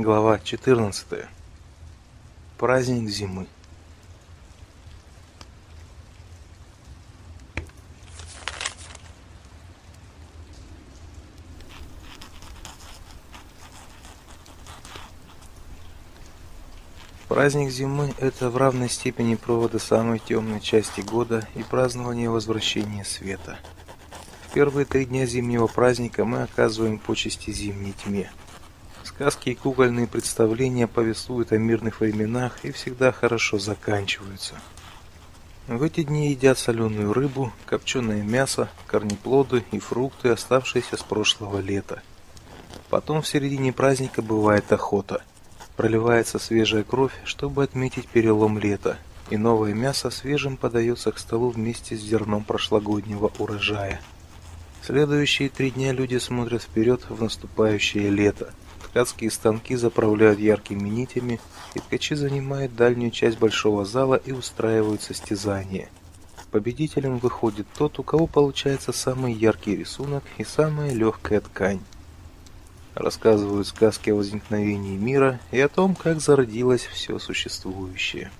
Глава 14. Праздник зимы. Праздник зимы – это в равной степени провода самой темной части года и празднование возвращения света. В первые три дня зимнего праздника мы оказываем почести зимней тьме. Сказки и кукольные представления повествуют о мирных временах и всегда хорошо заканчиваются. В эти дни едят соленую рыбу, копченое мясо, корнеплоды и фрукты, оставшиеся с прошлого лета. Потом в середине праздника бывает охота – проливается свежая кровь, чтобы отметить перелом лета, и новое мясо свежим подается к столу вместе с зерном прошлогоднего урожая. Следующие три дня люди смотрят вперед в наступающее лето. Ткацкие станки заправляют яркими нитями, и ткачи занимают дальнюю часть большого зала и устраивают состязания. Победителем выходит тот, у кого получается самый яркий рисунок и самая легкая ткань рассказывают сказки о возникновении мира и о том, как зародилось все существующее.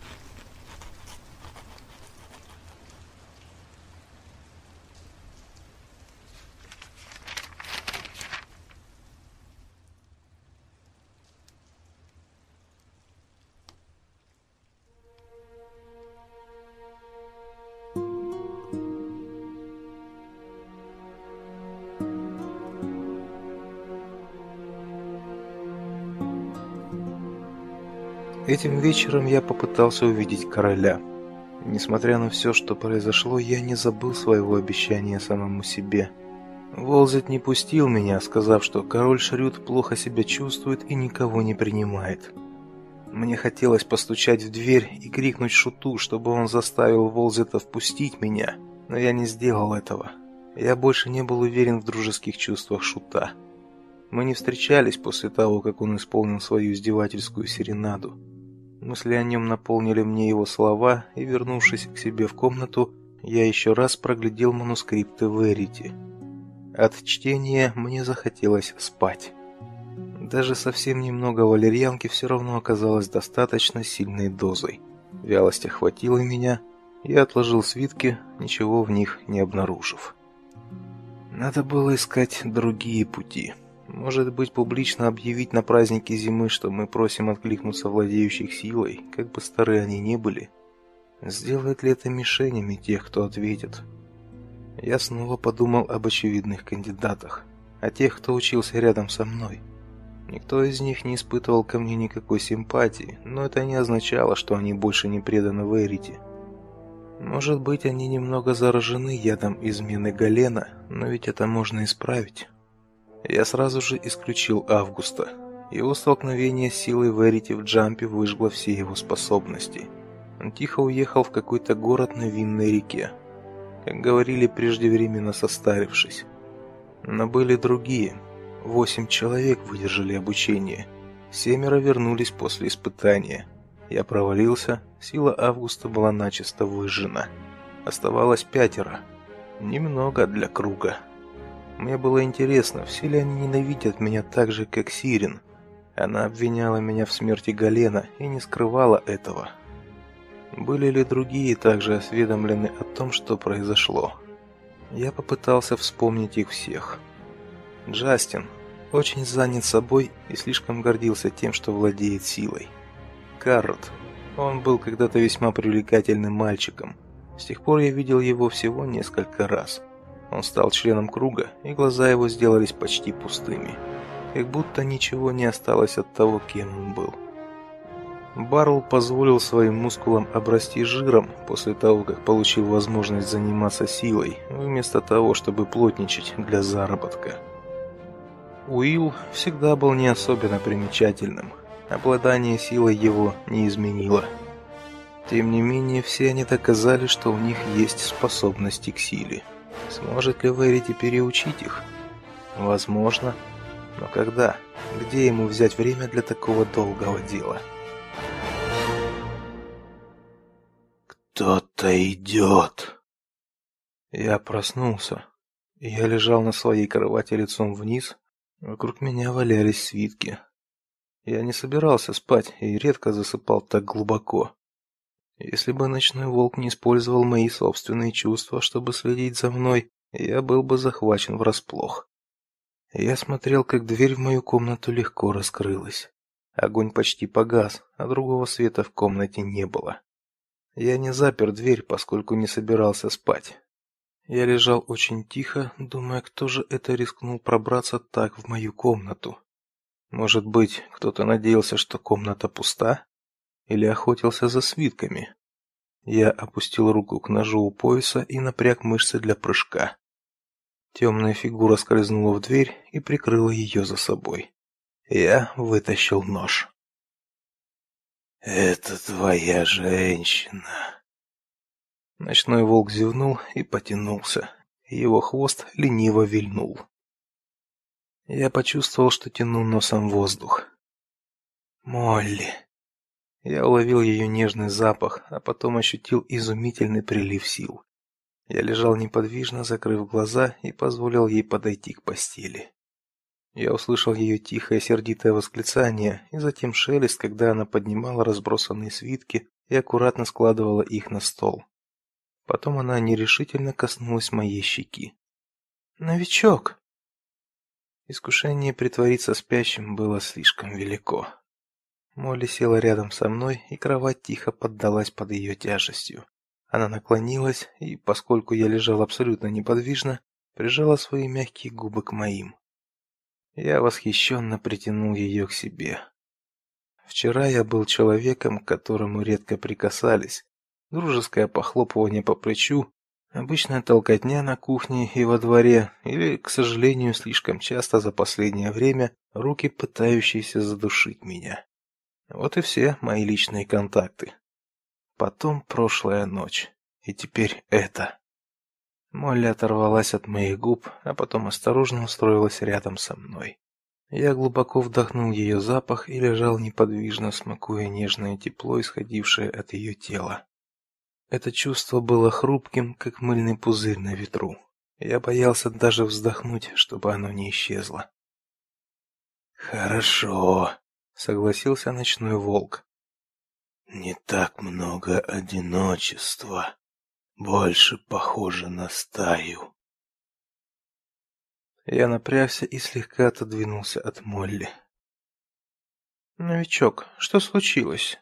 Этим вечером я попытался увидеть короля. Несмотря на все, что произошло, я не забыл своего обещания самому себе. Волзет не пустил меня, сказав, что король Шрюд плохо себя чувствует и никого не принимает. Мне хотелось постучать в дверь и крикнуть шуту, чтобы он заставил Волзета впустить меня, но я не сделал этого. Я больше не был уверен в дружеских чувствах шута. Мы не встречались после того, как он исполнил свою издевательскую серенаду. Мысли о нем наполнили мне его слова, и вернувшись к себе в комнату, я еще раз проглядел манускрипты Верити. От чтения мне захотелось спать. Даже совсем немного валерьянки все равно оказалось достаточно сильной дозой. Вялость охватила меня, я отложил свитки, ничего в них не обнаружив. Надо было искать другие пути. Может быть, публично объявить на празднике зимы, что мы просим откликнуться владеющих силой, как бы старые они не были. Сделает ли это мишенями тех, кто ответит? Я снова подумал об очевидных кандидатах, о тех, кто учился рядом со мной. Никто из них не испытывал ко мне никакой симпатии, но это не означало, что они больше не преданы Верите. Может быть, они немного заражены ядом измены Галена, но ведь это можно исправить. Я сразу же исключил Августа. Его столкновение с силой Верити в джампе выжгло все его способности. Он тихо уехал в какой-то город на винной реке. Как говорили, преждевременно состарившись. Но были другие. Восемь человек выдержали обучение. Семеро вернулись после испытания. Я провалился, сила Августа была начисто выжжена. Оставалось пятеро. Немного для круга. Мне было интересно, все ли они ненавидят меня так же, как Сирин. Она обвиняла меня в смерти Галена и не скрывала этого. Были ли другие также осведомлены о том, что произошло? Я попытался вспомнить их всех. Джастин очень занят собой и слишком гордился тем, что владеет силой. Каррот. Он был когда-то весьма привлекательным мальчиком. С тех пор я видел его всего несколько раз. Он стал членом круга, и глаза его сделались почти пустыми, как будто ничего не осталось от того, кем он был. Барл позволил своим мускулам обрасти жиром после того, как получил возможность заниматься силой, вместо того, чтобы плотничать для заработка. Уилл всегда был не особенно примечательным. Обладание силой его не изменило. Тем не менее, все они доказали, что у них есть способности к силе. Сможет ли Верити переучить их? Возможно. Но когда? Где ему взять время для такого долгого дела? Кто-то идет. Я проснулся. Я лежал на своей кровати лицом вниз. Вокруг меня валялись свитки. Я не собирался спать и редко засыпал так глубоко. Если бы ночной волк не использовал мои собственные чувства, чтобы следить за мной, я был бы захвачен врасплох. Я смотрел, как дверь в мою комнату легко раскрылась. Огонь почти погас, а другого света в комнате не было. Я не запер дверь, поскольку не собирался спать. Я лежал очень тихо, думая, кто же это рискнул пробраться так в мою комнату. Может быть, кто-то надеялся, что комната пуста, или охотился за свитками. Я опустил руку к ножу у пояса и напряг мышцы для прыжка. Темная фигура скользнула в дверь и прикрыла ее за собой. Я вытащил нож. Это твоя женщина. Ночной волк зевнул и потянулся. Его хвост лениво вильнул. Я почувствовал, что тяну носом воздух. Молли. Я уловил ее нежный запах, а потом ощутил изумительный прилив сил. Я лежал неподвижно, закрыв глаза, и позволил ей подойти к постели. Я услышал ее тихое сердитое восклицание и затем шелест, когда она поднимала разбросанные свитки и аккуратно складывала их на стол. Потом она нерешительно коснулась моей щеки. "Новичок", Искушение притвориться спящим было слишком велико. Молли села рядом со мной, и кровать тихо поддалась под ее тяжестью. Она наклонилась, и, поскольку я лежал абсолютно неподвижно, прижала свои мягкие губы к моим. Я восхищенно притянул ее к себе. Вчера я был человеком, к которому редко прикасались. Дружеское похлопывание по плечу, Обычная толкотня на кухне и во дворе, или, к сожалению, слишком часто за последнее время руки, пытающиеся задушить меня. Вот и все мои личные контакты. Потом прошлая ночь, и теперь это. Молли оторвалась от моих губ, а потом осторожно устроилась рядом со мной. Я глубоко вдохнул ее запах и лежал неподвижно, смакуя нежное тепло, исходившее от ее тела. Это чувство было хрупким, как мыльный пузырь на ветру. Я боялся даже вздохнуть, чтобы оно не исчезло. Хорошо, согласился ночной волк. Не так много одиночества, больше похоже на стаю. Я напрягся и слегка отодвинулся от Молли. Новичок, что случилось?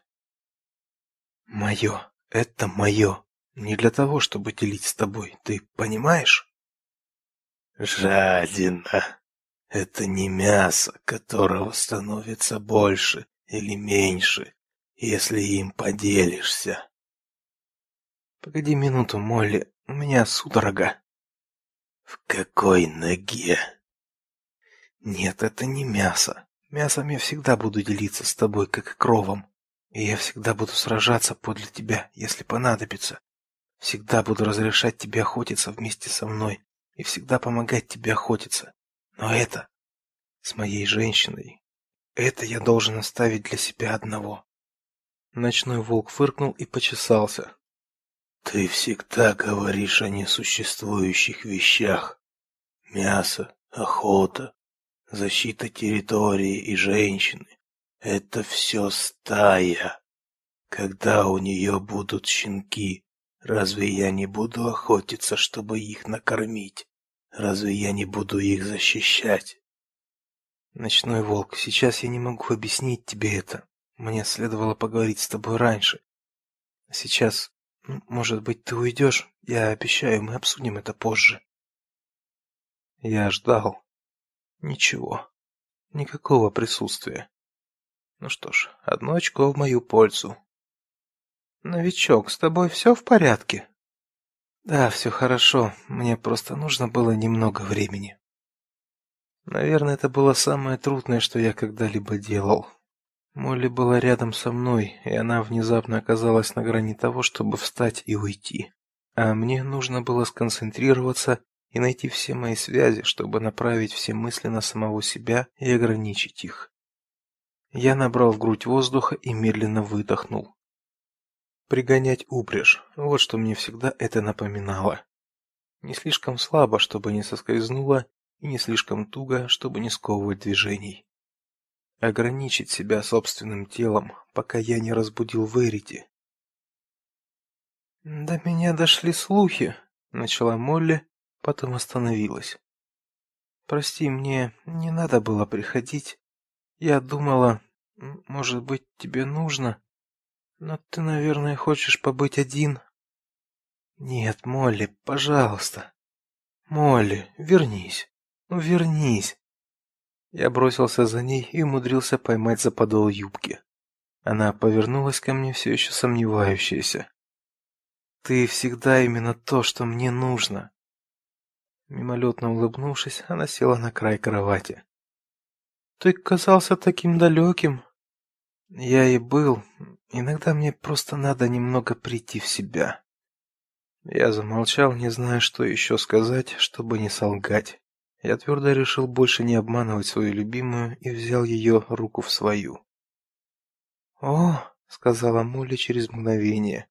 Мое. Это мое. Не для того, чтобы делить с тобой, ты понимаешь? Жадина. Это не мясо, которого становится больше или меньше, если им поделишься. Погоди минуту, Молли, у меня судорога. В какой ноге? Нет, это не мясо. Мясом я всегда буду делиться с тобой, как кровом. И я всегда буду сражаться подле тебя, если понадобится. Всегда буду разрешать тебе охотиться вместе со мной и всегда помогать тебе охотиться. Но это с моей женщиной. Это я должен оставить для себя одного. Ночной волк фыркнул и почесался. Ты всегда говоришь о несуществующих вещах. Мясо, охота, защита территории и женщины. Это все стая. Когда у нее будут щенки, разве я не буду охотиться, чтобы их накормить? Разве я не буду их защищать? Ночной волк, сейчас я не могу объяснить тебе это. Мне следовало поговорить с тобой раньше. Сейчас, может быть, ты уйдешь? Я обещаю, мы обсудим это позже. Я ждал. Ничего. Никакого присутствия. Ну что ж, одно очко в мою пользу. Новичок, с тобой все в порядке? Да, все хорошо. Мне просто нужно было немного времени. Наверное, это было самое трудное, что я когда-либо делал. Молли была рядом со мной, и она внезапно оказалась на грани того, чтобы встать и уйти. А мне нужно было сконцентрироваться и найти все мои связи, чтобы направить все мысли на самого себя и ограничить их. Я набрал в грудь воздуха и медленно выдохнул. Пригонять упряжь. Вот что мне всегда это напоминало. Не слишком слабо, чтобы не соскользнуло, и не слишком туго, чтобы не сковывать движений. ограничить себя собственным телом, пока я не разбудил Верити. До меня дошли слухи, начала Молли, потом остановилась. Прости, мне не надо было приходить. Я думала, может быть, тебе нужно, но ты, наверное, хочешь побыть один. Нет, Молли, пожалуйста. Молли, вернись. Ну, вернись. Я бросился за ней и умудрился поймать за подол юбки. Она повернулась ко мне все еще сомневающаяся. Ты всегда именно то, что мне нужно. Мимолетно улыбнувшись, она села на край кровати. Ты казался таким далеким. Я и был. Иногда мне просто надо немного прийти в себя. Я замолчал, не зная, что еще сказать, чтобы не солгать. Я твердо решил больше не обманывать свою любимую и взял ее руку в свою. "О", сказала Молли через мгновение.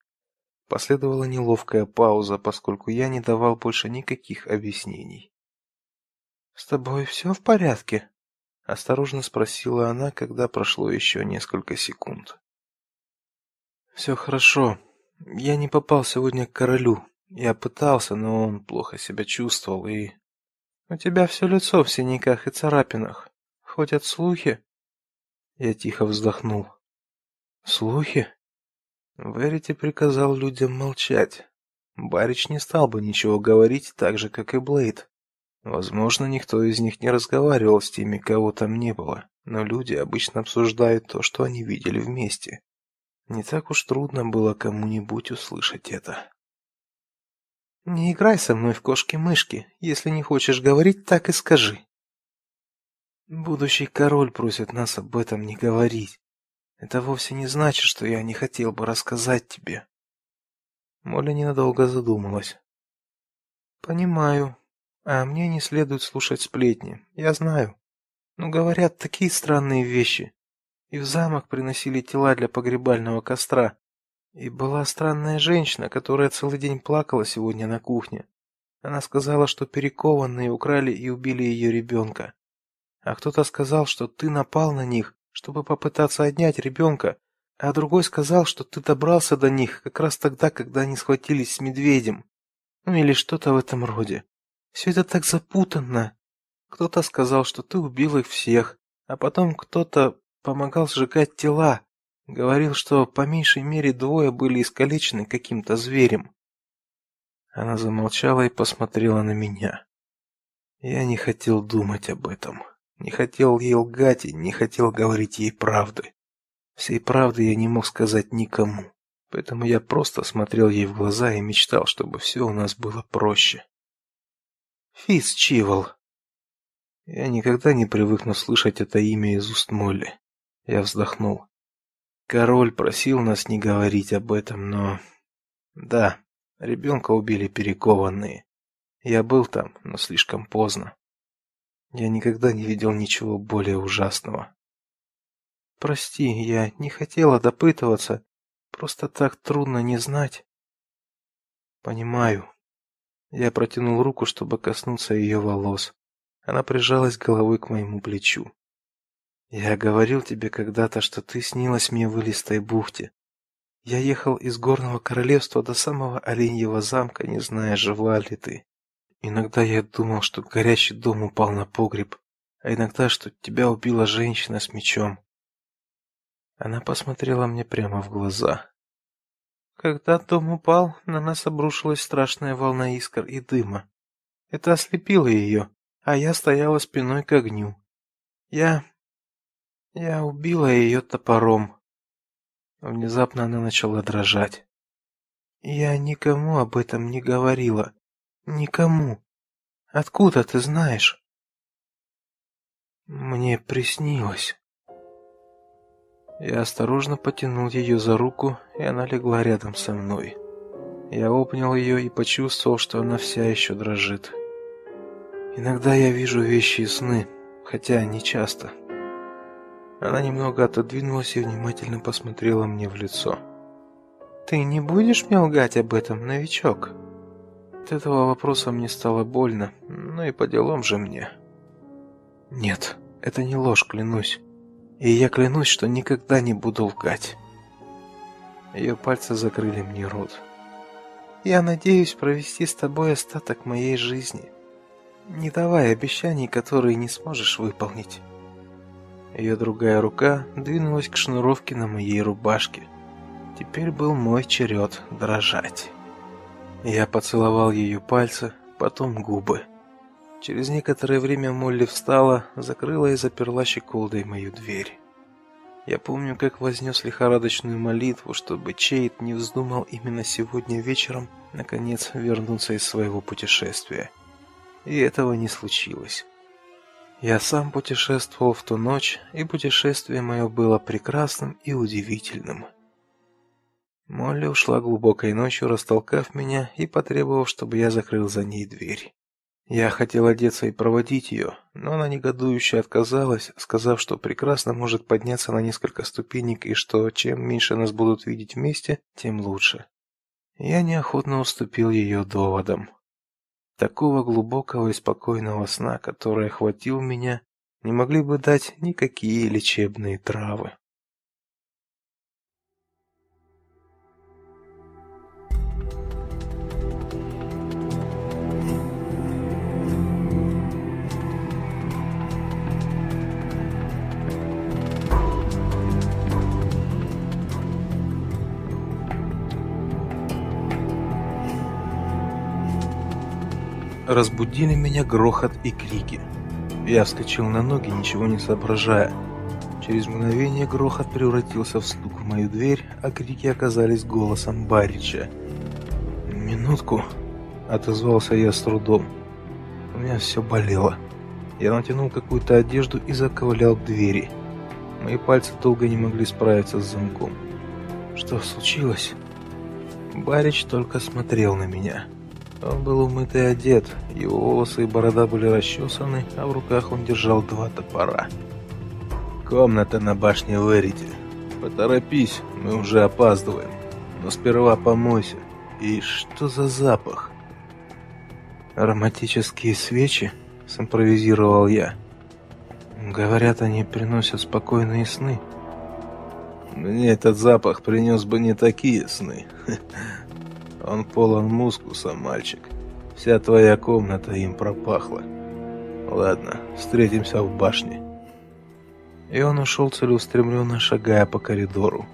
Последовала неловкая пауза, поскольку я не давал больше никаких объяснений. "С тобой все в порядке?" Осторожно спросила она, когда прошло еще несколько секунд. «Все хорошо. Я не попал сегодня к королю. Я пытался, но он плохо себя чувствовал и у тебя все лицо в синяках и царапинах. Ходят слухи. Я тихо вздохнул. Слухи? Верите приказал людям молчать. Барич не стал бы ничего говорить, так же как и Блейд. Возможно, никто из них не разговаривал с теми, кого там не было, но люди обычно обсуждают то, что они видели вместе. Не так уж трудно было кому-нибудь услышать это. Не играй со мной в кошки-мышки. Если не хочешь говорить, так и скажи. Будущий король просит нас об этом не говорить. Это вовсе не значит, что я не хотел бы рассказать тебе. Молли ненадолго задумалась. Понимаю. А мне не следует слушать сплетни. Я знаю. Но говорят такие странные вещи. И в замок приносили тела для погребального костра. И была странная женщина, которая целый день плакала сегодня на кухне. Она сказала, что перекованные украли и убили ее ребенка. А кто-то сказал, что ты напал на них, чтобы попытаться отнять ребенка, а другой сказал, что ты добрался до них как раз тогда, когда они схватились с медведем. Ну или что-то в этом роде. Все это так запутанно. Кто-то сказал, что ты убил их всех, а потом кто-то помогал сжигать тела. Говорил, что по меньшей мере двое были искалечены каким-то зверем. Она замолчала и посмотрела на меня. Я не хотел думать об этом, не хотел ей лгать и не хотел говорить ей правды. Всей правды я не мог сказать никому, поэтому я просто смотрел ей в глаза и мечтал, чтобы все у нас было проще. Фиц Чивол. Я никогда не привыкну слышать это имя из уст Молли. Я вздохнул. Король просил нас не говорить об этом, но... Да, ребенка убили перекованные. Я был там, но слишком поздно. Я никогда не видел ничего более ужасного. Прости, я не хотела допытываться. Просто так трудно не знать. Понимаю. Я протянул руку, чтобы коснуться ее волос. Она прижалась головой к моему плечу. Я говорил тебе когда-то, что ты снилась мне в Илистой бухте. Я ехал из горного королевства до самого Оленьего замка, не зная, жива ли ты. Иногда я думал, что горящий дом упал на погреб, а иногда, что тебя убила женщина с мечом. Она посмотрела мне прямо в глаза. Когда дом упал, на нас обрушилась страшная волна искр и дыма. Это ослепило ее, а я стояла спиной к огню. Я я убила ее топором. Внезапно она начала дрожать. Я никому об этом не говорила. Никому. Откуда ты знаешь? Мне приснилось. Я осторожно потянул ее за руку, и она легла рядом со мной. Я обнял ее и почувствовал, что она вся еще дрожит. Иногда я вижу вещи и сны, хотя не часто. Она немного отодвинулась и внимательно посмотрела мне в лицо. Ты не будешь мне лгать об этом, новичок? От этого вопроса мне стало больно, ну и по делам же мне. Нет, это не ложь, клянусь. И я клянусь, что никогда не буду лгать. Ее пальцы закрыли мне рот. Я надеюсь провести с тобой остаток моей жизни. Не давай обещаний, которые не сможешь выполнить. Ее другая рука двинулась к шнуровке на моей рубашке. Теперь был мой черед дрожать. Я поцеловал ее пальцы, потом губы. Через некоторое время Молли встала, закрыла и заперла щеколдой мою дверь. Я помню, как вознес лихорадочную молитву, чтобы Чейт не вздумал именно сегодня вечером наконец вернуться из своего путешествия. И этого не случилось. Я сам путешествовал в ту ночь, и путешествие мое было прекрасным и удивительным. Молли ушла глубокой ночью, растолкав меня и потребовав, чтобы я закрыл за ней дверь. Я хотел одеться и проводить ее, но она негодующе отказалась, сказав, что прекрасно может подняться на несколько ступенек и что чем меньше нас будут видеть вместе, тем лучше. Я неохотно уступил ее доводам. Такого глубокого и спокойного сна, который охватил меня, не могли бы дать никакие лечебные травы. Разбудили меня грохот и крики. Я вскочил на ноги, ничего не соображая. Через мгновение грохот превратился в стук в мою дверь, а крики оказались голосом Барича. «Минутку», — отозвался я с трудом. У меня все болело. Я натянул какую-то одежду и заковылял к двери. Мои пальцы долго не могли справиться с замком. Что случилось? Барич только смотрел на меня. Он был умыт и одет, его волосы и борода были расчесаны, а в руках он держал два топора. «Комната на башне Верити. Поторопись, мы уже опаздываем. Но сперва помойся. И что за запах?» «Ароматические свечи?» – симпровизировал я. «Говорят, они приносят спокойные сны». «Мне этот запах принес бы не такие сны», Он полон мускуса, мальчик. Вся твоя комната им пропахла. Ладно, встретимся в башне. И он ушел целеустремленно, шагая по коридору.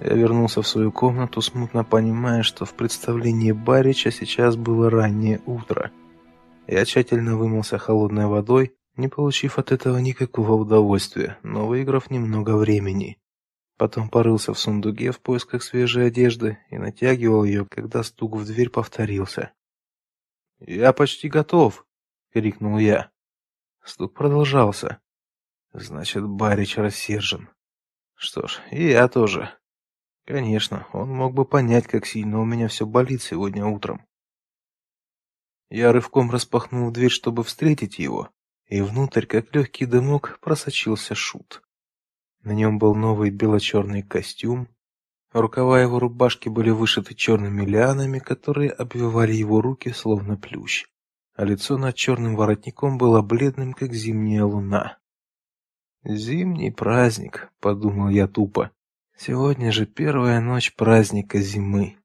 Я вернулся в свою комнату, смутно понимая, что в представлении Барича сейчас было раннее утро. Я тщательно вымылся холодной водой, не получив от этого никакого удовольствия, но выиграв немного времени. Потом порылся в сундуке в поисках свежей одежды и натягивал ее, когда стук в дверь повторился. "Я почти готов", крикнул я. Стук продолжался. Значит, Барич рассержен. Что ж, и я тоже. Конечно, он мог бы понять, как сильно у меня все болит сегодня утром. Я рывком распахнул дверь, чтобы встретить его, и внутрь, как легкий дымок, просочился шут. На нем был новый бело-черный костюм. Рукава его рубашки были вышиты черными лианами, которые обвивали его руки словно плющ, а лицо над черным воротником было бледным, как зимняя луна. Зимний праздник, подумал я тупо. Сегодня же первая ночь праздника зимы.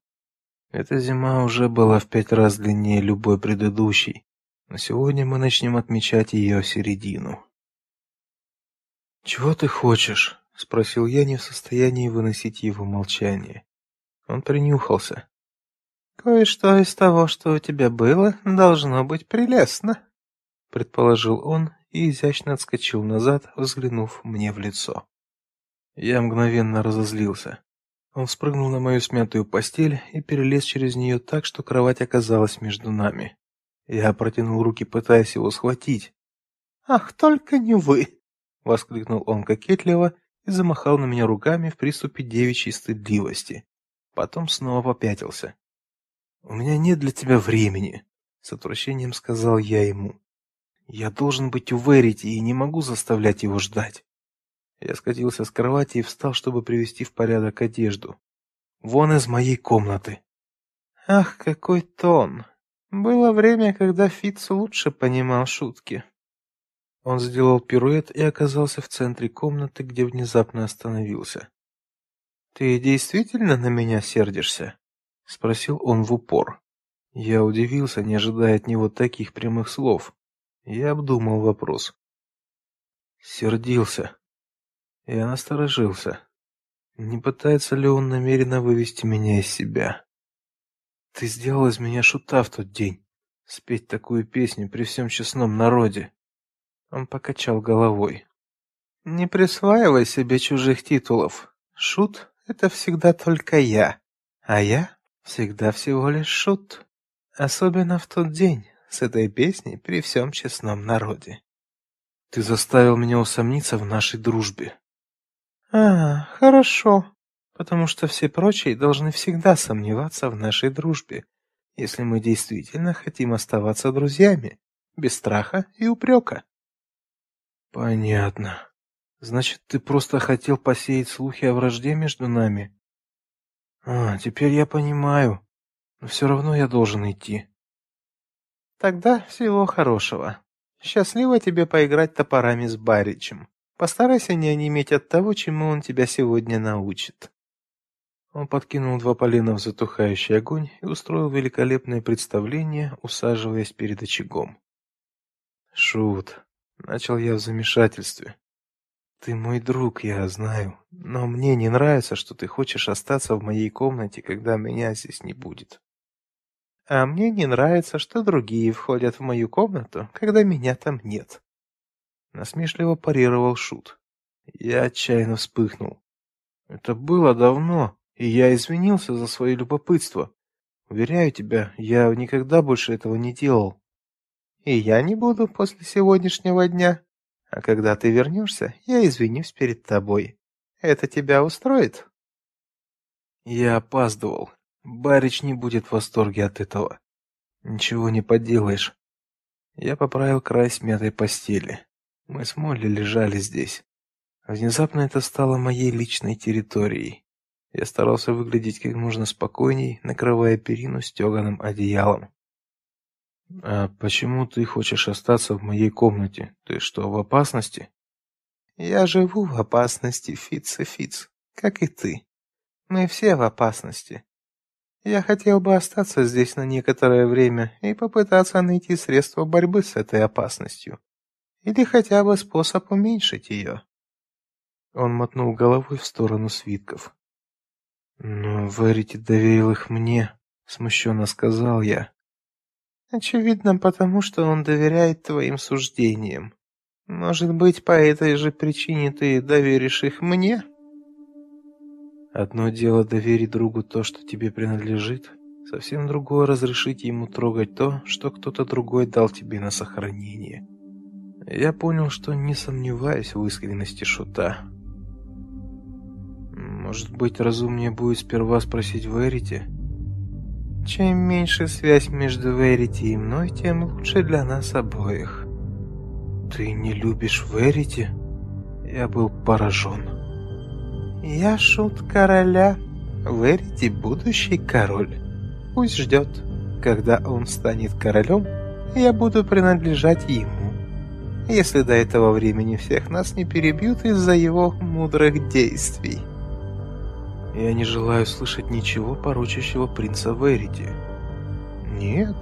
Эта зима уже была в пять раз длиннее любой предыдущей, но сегодня мы начнем отмечать ее середину. «Чего ты хочешь?» — спросил я, не в состоянии выносить его молчание. Он принюхался. «Кое-что из того, что у тебя было, должно быть прелестно», — предположил он и изящно отскочил назад, взглянув мне в лицо. Я мгновенно разозлился. Он спрыгнул на мою смятую постель и перелез через нее так, что кровать оказалась между нами. Я протянул руки, пытаясь его схватить. «Ах, только не вы!» Воскликнул он кокетливо и замахал на меня руками в приступе девичьей стыдливости. Потом снова попятился. У меня нет для тебя времени, с отвращением сказал я ему. Я должен быть у Верити и не могу заставлять его ждать. Я скатился с кровати и встал, чтобы привести в порядок одежду. Вон из моей комнаты. Ах, какой тон. Было время, когда Фитц лучше понимал шутки. Он сделал пируэт и оказался в центре комнаты, где внезапно остановился. Ты действительно на меня сердишься? спросил он в упор. Я удивился, не ожидая от него таких прямых слов. Я обдумал вопрос. Сердился. Я насторожился. Не пытается ли он намеренно вывести меня из себя? Ты сделал из меня шута в тот день. Спеть такую песню при всем честном народе. Он покачал головой. Не присваивай себе чужих титулов. Шут это всегда только я, а я всегда всего лишь шут. Особенно в тот день с этой песней при всем честном народе. Ты заставил меня усомниться в нашей дружбе. А, хорошо, потому что все прочие должны всегда сомневаться в нашей дружбе, если мы действительно хотим оставаться друзьями, без страха и упрека. Понятно. Значит, ты просто хотел посеять слухи о вражде между нами? А, теперь я понимаю. Но все равно я должен идти. Тогда всего хорошего. Счастливо тебе поиграть топорами с Баричем. Постарайся не онеметь от того, чему он тебя сегодня научит. Он подкинул два полена в затухающий огонь и устроил великолепное представление, усаживаясь перед очагом. Шут, начал я в замешательстве. Ты мой друг, я знаю, но мне не нравится, что ты хочешь остаться в моей комнате, когда меня здесь не будет. А мне не нравится, что другие входят в мою комнату, когда меня там нет. Насмешливо парировал шут. Я отчаянно вспыхнул. Это было давно, и я извинился за свое любопытство. Уверяю тебя, я никогда больше этого не делал. И я не буду после сегодняшнего дня. А когда ты вернешься, я извинюсь перед тобой. Это тебя устроит? Я опаздывал. Барич не будет в восторге от этого. Ничего не поделаешь. Я поправил край смятой постели. Мы с Молли лежали здесь. Внезапно это стало моей личной территорией. Я старался выглядеть как можно спокойней, накрывая перину стеганым одеялом. А почему ты хочешь остаться в моей комнате? Ты что, в опасности? Я живу в опасности, Фиц и Фиц, как и ты. Мы все в опасности. Я хотел бы остаться здесь на некоторое время и попытаться найти средства борьбы с этой опасностью. Или хотя бы способ уменьшить ее. Он мотнул головой в сторону свитков. Но Верити доверил их мне, смущенно сказал я. Очевидно, потому что он доверяет твоим суждениям. Может быть, по этой же причине ты доверишь их мне? Одно дело доверить другу то, что тебе принадлежит, совсем другое разрешить ему трогать то, что кто-то другой дал тебе на сохранение. Я понял, что не сомневаюсь в искренности шута. Может быть, разумнее будет сперва спросить Верити? Чем меньше связь между Верити и мной, тем лучше для нас обоих. Ты не любишь Верити? Я был поражен. Я шут короля. Верити будущий король. Пусть ждет. Когда он станет королем, я буду принадлежать ему. Если до этого времени всех нас не перебьют из-за его мудрых действий. Я не желаю слышать ничего порочащего принца Верити. Нет,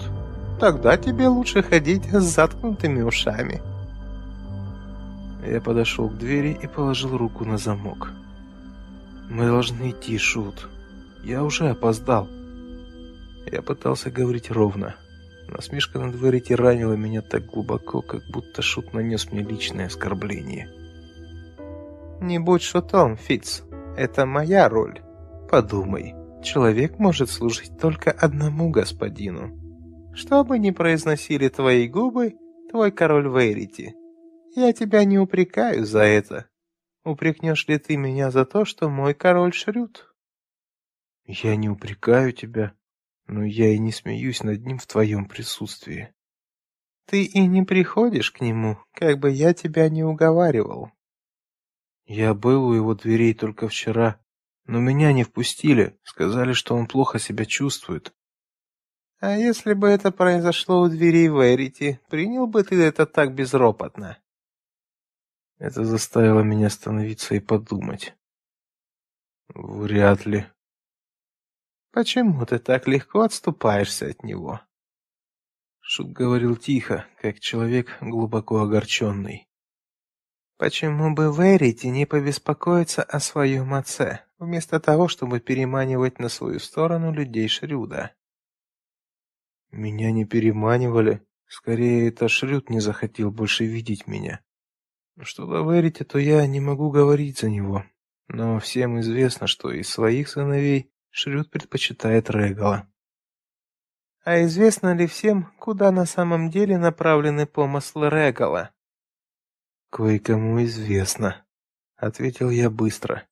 тогда тебе лучше ходить с заткнутыми ушами. Я подошел к двери и положил руку на замок. Мы должны идти, шут. Я уже опоздал. Я пытался говорить ровно. Насмешка над Верити ранила меня так глубоко, как будто шут нанес мне личное оскорбление. Не будь шутом, Фиц. Это моя роль. Подумай, человек может служить только одному господину. Что бы ни произносили твои губы, твой король Верити, я тебя не упрекаю за это. Упрекнешь ли ты меня за то, что мой король Шрют? Я не упрекаю тебя, но я и не смеюсь над ним в твоем присутствии. Ты и не приходишь к нему, как бы я тебя не уговаривал. Я был у его дверей только вчера, но меня не впустили, сказали, что он плохо себя чувствует. А если бы это произошло у дверей Верити, принял бы ты это так безропотно? Это заставило меня остановиться и подумать. Вряд ли. Почему ты так легко отступаешься от него? Шут говорил тихо, как человек глубоко огорченный. Почему бы Верите не побеспокоиться о своем отце, вместо того, чтобы переманивать на свою сторону людей Шрюда? Меня не переманивали, скорее это Шрюд не захотел больше видеть меня. Что до Верите, то я не могу говорить за него, но всем известно, что из своих сыновей Шрюд предпочитает Регала. А известно ли всем, куда на самом деле направлены помыслы Регала? Кое-кому известно, ответил я быстро.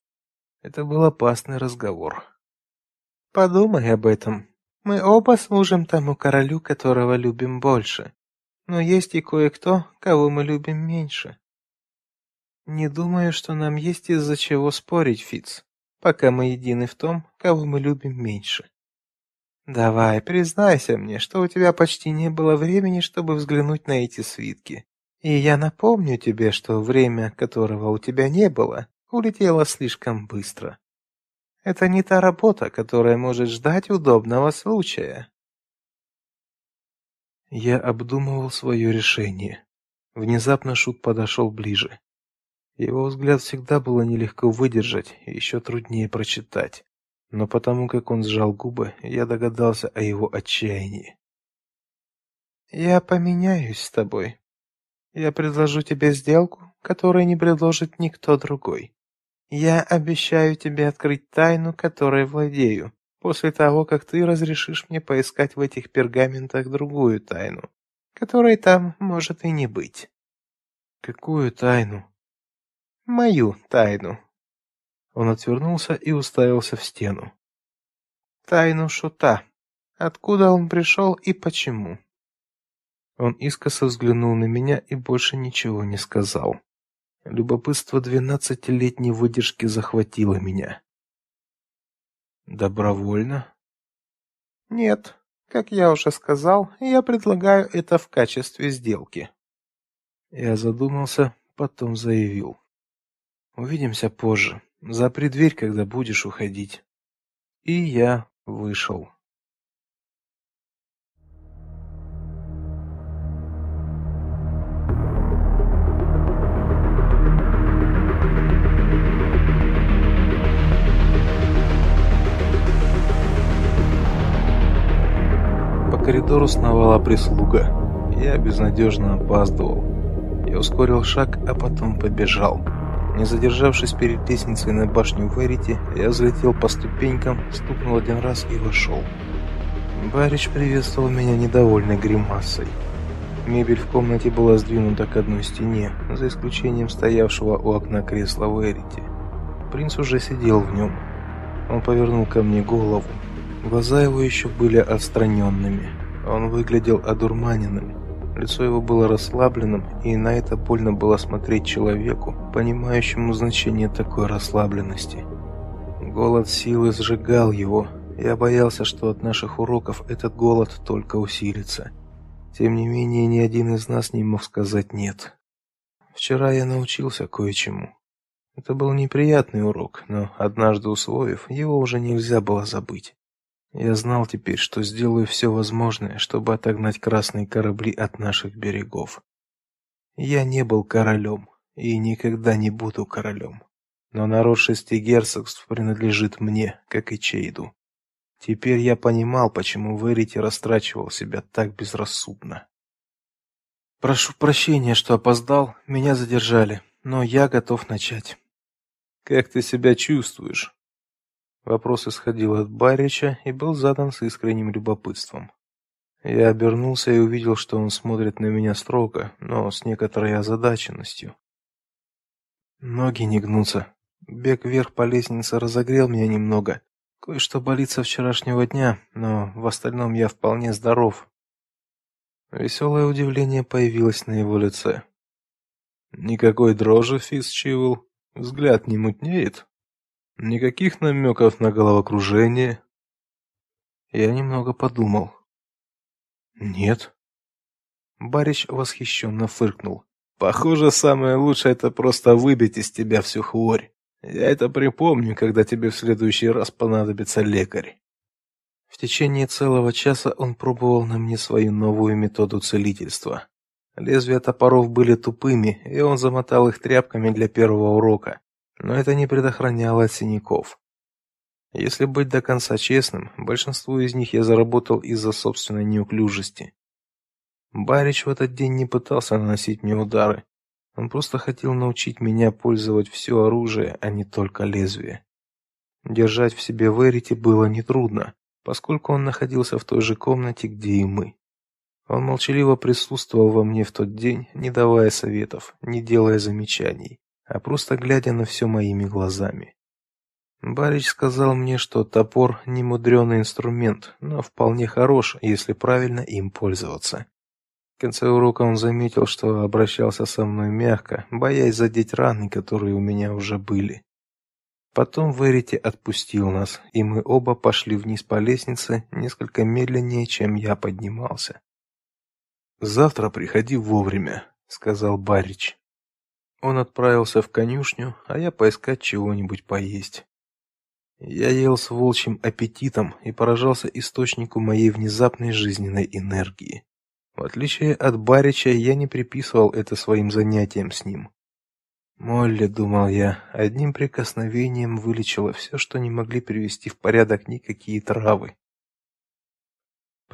Это был опасный разговор. Подумай об этом. Мы оба служим тому королю, которого любим больше. Но есть и кое-кто, кого мы любим меньше. Не думаю, что нам есть из-за чего спорить, Фиц, пока мы едины в том, кого мы любим меньше. Давай, признайся мне, что у тебя почти не было времени, чтобы взглянуть на эти свитки. И я напомню тебе, что время, которого у тебя не было, улетело слишком быстро. Это не та работа, которая может ждать удобного случая. Я обдумывал свое решение. Внезапно Шут подошел ближе. Его взгляд всегда было нелегко выдержать и еще труднее прочитать но потому как он сжал губы, я догадался о его отчаянии. Я поменяюсь с тобой. Я предложу тебе сделку, которую не предложит никто другой. Я обещаю тебе открыть тайну, которой владею, после того, как ты разрешишь мне поискать в этих пергаментах другую тайну, которой там может и не быть. Какую тайну? Мою тайну. Он отвернулся и уставился в стену. Тайну шута. Откуда он пришел и почему? Он искоса взглянул на меня и больше ничего не сказал. Любопытство двенадцатилетней выдержки захватило меня. Добровольно? Нет, как я уже сказал, я предлагаю это в качестве сделки. Я задумался, потом заявил: "Увидимся позже. Запри дверь, когда будешь уходить. И я вышел. Коридору сновала прислуга. Я безнадежно опаздывал. Я ускорил шаг, а потом побежал. Не задержавшись перед лестницей на башню Верити, я взлетел по ступенькам, стукнул один раз и вошел. Барич приветствовал меня недовольной гримасой. Мебель в комнате была сдвинута к одной стене, за исключением стоявшего у окна кресла Верити. Принц уже сидел в нем. Он повернул ко мне голову. Глаза его еще были отстраненными. Он выглядел одурманенным. Лицо его было расслабленным, и на это больно было смотреть человеку, понимающему значение такой расслабленности. Голод силы сжигал его. Я боялся, что от наших уроков этот голод только усилится. Тем не менее, ни один из нас не мог сказать нет. Вчера я научился кое-чему. Это был неприятный урок, но однажды усвоив, его уже нельзя было забыть. Я знал теперь, что сделаю все возможное, чтобы отогнать красные корабли от наших берегов. Я не был королем и никогда не буду королем. Но народ шести герцогств принадлежит мне, как и Чейду. Теперь я понимал, почему Верити растрачивал себя так безрассудно. Прошу прощения, что опоздал, меня задержали, но я готов начать. Как ты себя чувствуешь? Вопрос исходил от Барича и был задан с искренним любопытством. Я обернулся и увидел, что он смотрит на меня строго, но с некоторой озадаченностью. Ноги не гнутся. Бег вверх по лестнице разогрел меня немного. Кое-что болит со вчерашнего дня, но в остальном я вполне здоров. Веселое удивление появилось на его лице. Никакой дрожи, Физ. Взгляд не мутнеет. Никаких намеков на головокружение. Я немного подумал. Нет. Барич восхищенно фыркнул. Похоже, самое лучшее это просто выбить из тебя всю хворь. Я это припомню, когда тебе в следующий раз понадобится лекарь. В течение целого часа он пробовал на мне свою новую методу целительства. Лезвия топоров были тупыми, и он замотал их тряпками для первого урока, но это не предохраняло от синяков. Если быть до конца честным, большинство из них я заработал из-за собственной неуклюжести. Барич в этот день не пытался наносить мне удары. Он просто хотел научить меня пользовать все оружие, а не только лезвие. Держать в себе Верити было нетрудно, поскольку он находился в той же комнате, где и мы. Он молчаливо присутствовал во мне в тот день, не давая советов, не делая замечаний, а просто глядя на все моими глазами. Барич сказал мне, что топор не мудрёный инструмент, но вполне хорош, если правильно им пользоваться. В конце урока он заметил, что обращался со мной мягко, боясь задеть раны, которые у меня уже были. Потом Верити отпустил нас, и мы оба пошли вниз по лестнице несколько медленнее, чем я поднимался. Завтра приходи вовремя, сказал Барич. Он отправился в конюшню, а я поискать чего-нибудь поесть. Я ел с волчьим аппетитом и поражался источнику моей внезапной жизненной энергии. В отличие от Барича, я не приписывал это своим занятиям с ним. Молли, думал я, одним прикосновением вылечила все, что не могли привести в порядок никакие травы.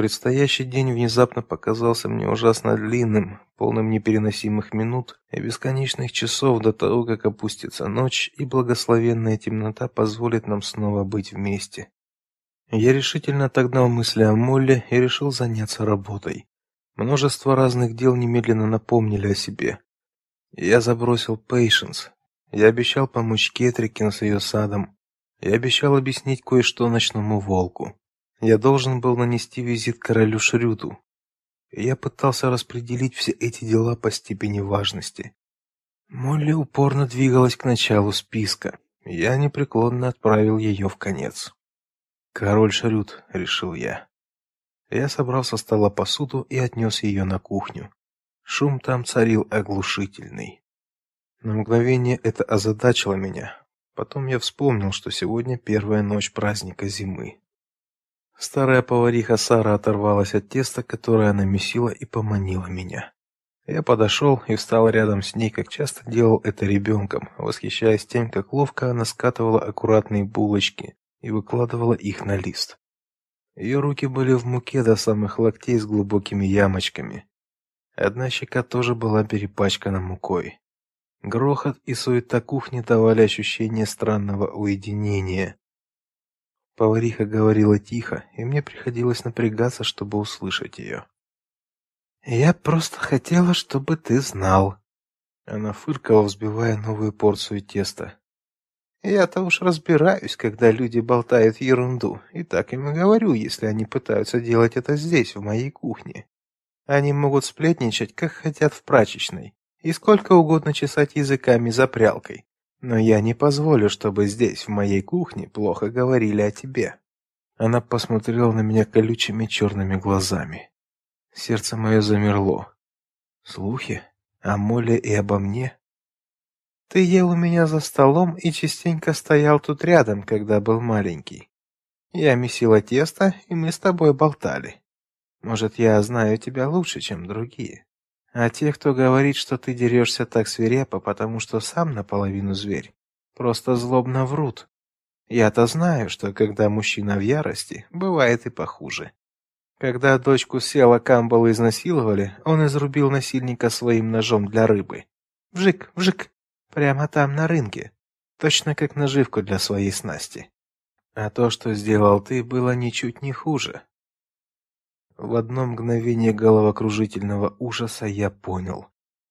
Предстоящий день внезапно показался мне ужасно длинным, полным непереносимых минут и бесконечных часов до того, как опустится ночь и благословенная темнота позволит нам снова быть вместе. Я решительно отогнал мысли о Молле и решил заняться работой. Множество разных дел немедленно напомнили о себе. Я забросил Пейшенс. Я обещал помочь Кетрикин с ее садом. Я обещал объяснить кое-что ночному волку. Я должен был нанести визит королю Шрюту. Я пытался распределить все эти дела по степени важности. Молли упорно двигалась к началу списка. Я непреклонно отправил ее в конец. Король Шрют, решил я. Я собрал со стола посуду и отнес ее на кухню. Шум там царил оглушительный. На мгновение это озадачило меня. Потом я вспомнил, что сегодня первая ночь праздника зимы. Старая повариха Сара оторвалась от теста, которое она месила, и поманила меня. Я подошел и встал рядом с ней, как часто делал это ребенком, восхищаясь тем, как ловко она скатывала аккуратные булочки и выкладывала их на лист. Ее руки были в муке до самых локтей с глубокими ямочками. Одна щека тоже была перепачкана мукой. Грохот и суета кухни давали ощущение странного уединения, Повариха говорила тихо, и мне приходилось напрягаться, чтобы услышать ее. «Я просто хотела, чтобы ты знал». Она фыркала, взбивая новую порцию теста. «Я-то уж разбираюсь, когда люди болтают ерунду, и так им и говорю, если они пытаются делать это здесь, в моей кухне. Они могут сплетничать, как хотят в прачечной, и сколько угодно чесать языками за прялкой. Но я не позволю, чтобы здесь, в моей кухне, плохо говорили о тебе. Она посмотрела на меня колючими черными глазами. Сердце мое замерло. Слухи о Моле и обо мне? Ты ел у меня за столом и частенько стоял тут рядом, когда был маленький. Я месила тесто, и мы с тобой болтали. Может, я знаю тебя лучше, чем другие. А те, кто говорит, что ты дерешься так свирепо, потому что сам наполовину зверь, просто злобно врут. Я-то знаю, что когда мужчина в ярости, бывает и похуже. Когда дочку Села Камбала изнасиловали, он изрубил насильника своим ножом для рыбы. Вжик, вжик, прямо там на рынке, точно как наживку для своей снасти. А то, что сделал ты, было ничуть не хуже. В одно мгновение головокружительного ужаса я понял: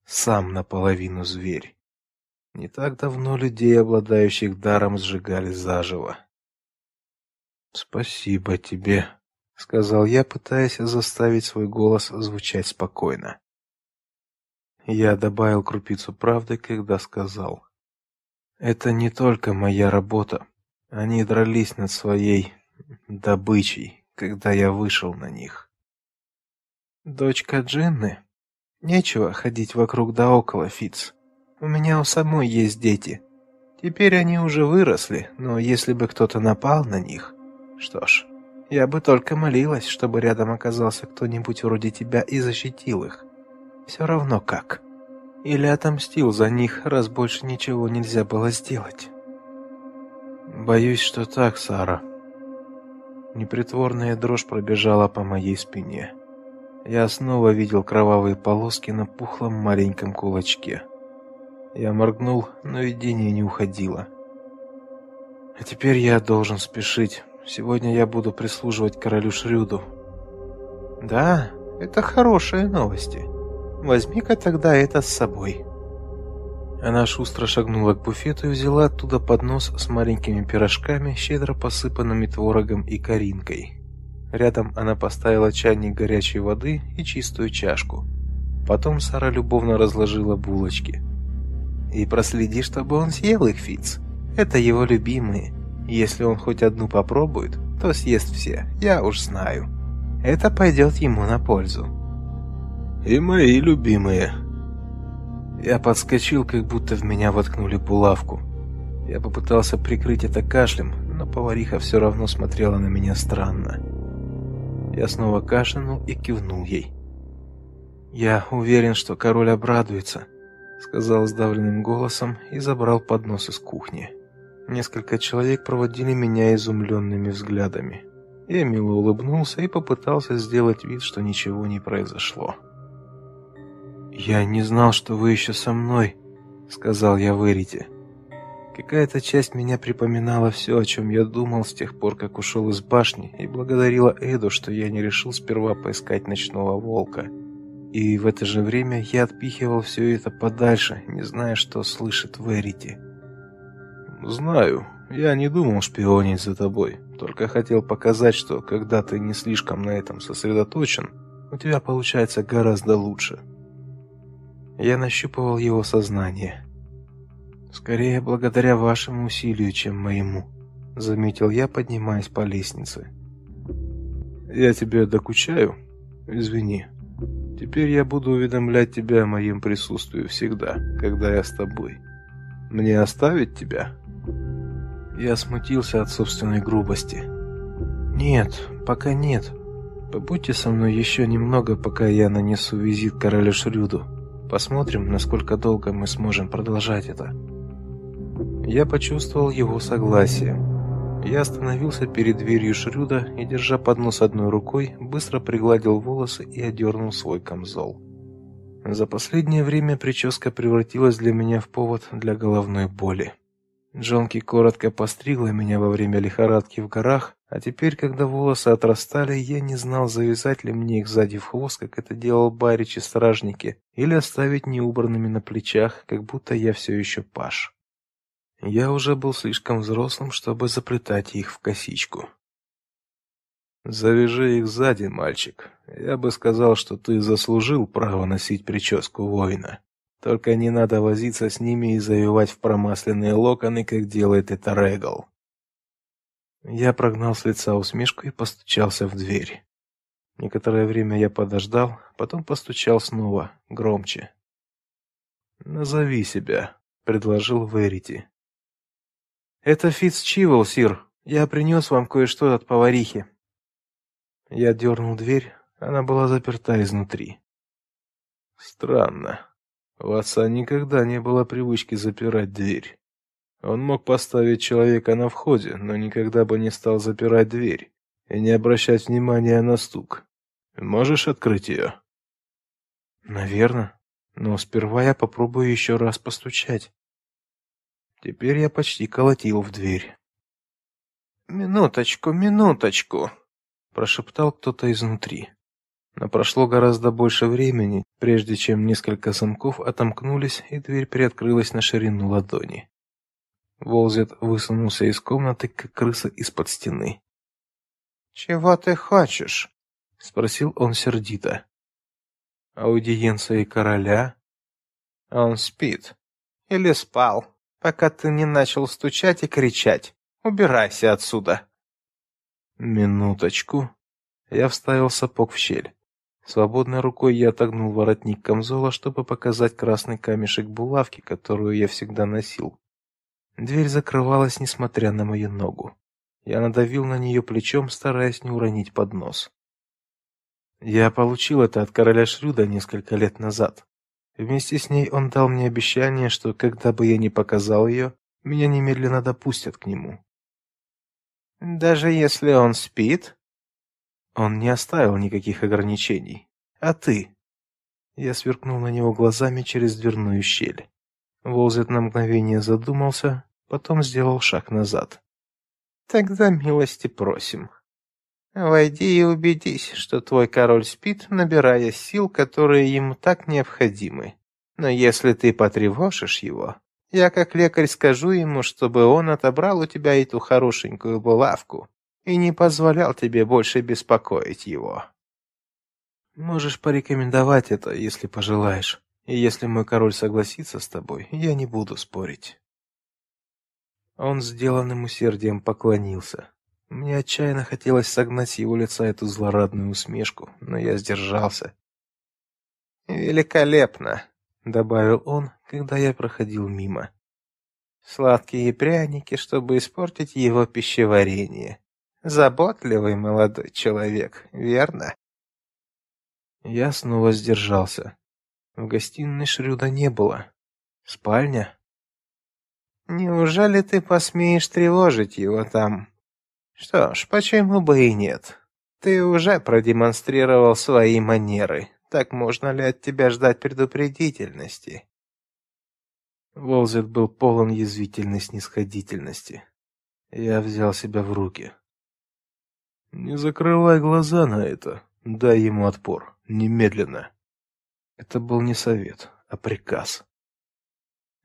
сам наполовину зверь. Не так давно людей, обладающих даром, сжигали заживо. Спасибо тебе, сказал я, пытаясь заставить свой голос звучать спокойно. Я добавил крупицу правды, когда сказал: это не только моя работа. Они дрались над своей добычей, когда я вышел на них. Дочка Джинны? Нечего ходить вокруг да около, Фиц. У меня у самой есть дети. Теперь они уже выросли, но если бы кто-то напал на них, что ж, я бы только молилась, чтобы рядом оказался кто-нибудь вроде тебя и защитил их. Все равно как. Или отомстил за них, раз больше ничего нельзя было сделать. Боюсь, что так, Сара. Непритворная дрожь пробежала по моей спине. Я снова видел кровавые полоски на пухлом маленьком кулачке. Я моргнул, но видение не уходило. А теперь я должен спешить. Сегодня я буду прислуживать королю Шрюду. Да, это хорошие новости. Возьми-ка тогда это с собой. Она шустро шагнула к буфету и взяла оттуда поднос с маленькими пирожками, щедро посыпанными творогом и коринкой. Рядом она поставила чайник горячей воды и чистую чашку. Потом Сара любовно разложила булочки. И проследи, чтобы он съел их, Фиц. Это его любимые. Если он хоть одну попробует, то съест все, я уж знаю. Это пойдет ему на пользу. И мои любимые. Я подскочил, как будто в меня воткнули булавку. Я попытался прикрыть это кашлем, но повариха все равно смотрела на меня странно. Я снова кашлянул и кивнул ей. «Я уверен, что король обрадуется», — сказал сдавленным голосом и забрал поднос из кухни. Несколько человек проводили меня изумленными взглядами. Я мило улыбнулся и попытался сделать вид, что ничего не произошло. «Я не знал, что вы еще со мной», — сказал я Верите. Какая-то часть меня припоминала все, о чем я думал с тех пор, как ушел из башни, и благодарила Эду, что я не решил сперва поискать ночного волка. И в это же время я отпихивал все это подальше, не зная, что слышит Верити. «Знаю. Я не думал шпионить за тобой. Только хотел показать, что когда ты не слишком на этом сосредоточен, у тебя получается гораздо лучше». Я нащупывал его сознание. Скорее благодаря вашему усилию, чем моему, заметил я, поднимаясь по лестнице. Я тебе докучаю? Извини. Теперь я буду уведомлять тебя о моем присутствии всегда, когда я с тобой. Мне оставить тебя? Я смутился от собственной грубости. Нет, пока нет. Побудьте со мной еще немного, пока я нанесу визит королю Шрюду. Посмотрим, насколько долго мы сможем продолжать это. Я почувствовал его согласие. Я остановился перед дверью Шрюда и, держа поднос одной рукой, быстро пригладил волосы и одернул свой камзол. За последнее время прическа превратилась для меня в повод для головной боли. Джонки коротко постригла меня во время лихорадки в горах, а теперь, когда волосы отрастали, я не знал, завязать ли мне их сзади в хвост, как это делал Барич и стражники, или оставить неубранными на плечах, как будто я все еще паш. Я уже был слишком взрослым, чтобы заплетать их в косичку. Завяжи их сзади, мальчик. Я бы сказал, что ты заслужил право носить прическу воина. Только не надо возиться с ними и завивать в промасленные локоны, как делает это Регал. Я прогнал с лица усмешку и постучался в дверь. Некоторое время я подождал, потом постучал снова, громче. «Назови себя», — предложил Верити. «Это Фитц Чивол, сир. Я принес вам кое-что от поварихи». Я дернул дверь, она была заперта изнутри. «Странно. У отца никогда не было привычки запирать дверь. Он мог поставить человека на входе, но никогда бы не стал запирать дверь и не обращать внимания на стук. Можешь открыть ее?» «Наверно. Но сперва я попробую еще раз постучать». Теперь я почти колотил в дверь. «Минуточку, минуточку», — прошептал кто-то изнутри. Но прошло гораздо больше времени, прежде чем несколько замков отомкнулись и дверь приоткрылась на ширину ладони. Волзет высунулся из комнаты, как крыса из-под стены. «Чего ты хочешь?» — спросил он сердито. «Аудиенции короля?» «Он спит. Или спал, пока ты не начал стучать и кричать. Убирайся отсюда!» «Минуточку». Я вставил сапог в щель. Свободной рукой я отогнул воротник камзола, чтобы показать красный камешек булавки, которую я всегда носил. Дверь закрывалась, несмотря на мою ногу. Я надавил на нее плечом, стараясь не уронить поднос. Я получил это от короля Шрюда несколько лет назад. Вместе с ней он дал мне обещание, что когда бы я не показал ее, меня немедленно допустят к нему. Даже если он спит, он не оставил никаких ограничений. А ты? Я сверкнул на него глазами через дверную щель. Волзет на мгновение задумался, потом сделал шаг назад. Тогда милости просим. Войди и убедись, что твой король спит, набирая сил, которые ему так необходимы. Но если ты потревожишь его, я как лекарь скажу ему, чтобы он отобрал у тебя эту хорошенькую булавку и не позволял тебе больше беспокоить его. Можешь порекомендовать это, если пожелаешь. И если мой король согласится с тобой, я не буду спорить. Он сделанным усердием поклонился. Мне отчаянно хотелось согнать с его лица эту злорадную усмешку, но я сдержался. Великолепно, добавил он, когда я проходил мимо. Сладкие пряники, чтобы испортить его пищеварение. Заботливый молодой человек, верно? Я снова сдержался. В гостиной Шрюда не было. Спальня? Неужели ты посмеешь тревожить его там? Что ж, почему бы и нет? Ты уже продемонстрировал свои манеры. Так можно ли от тебя ждать предупредительности? Волзет был полон язвительной снисходительности. Я взял себя в руки. Не закрывай глаза на это. Дай ему отпор. Немедленно. Это был не совет, а приказ.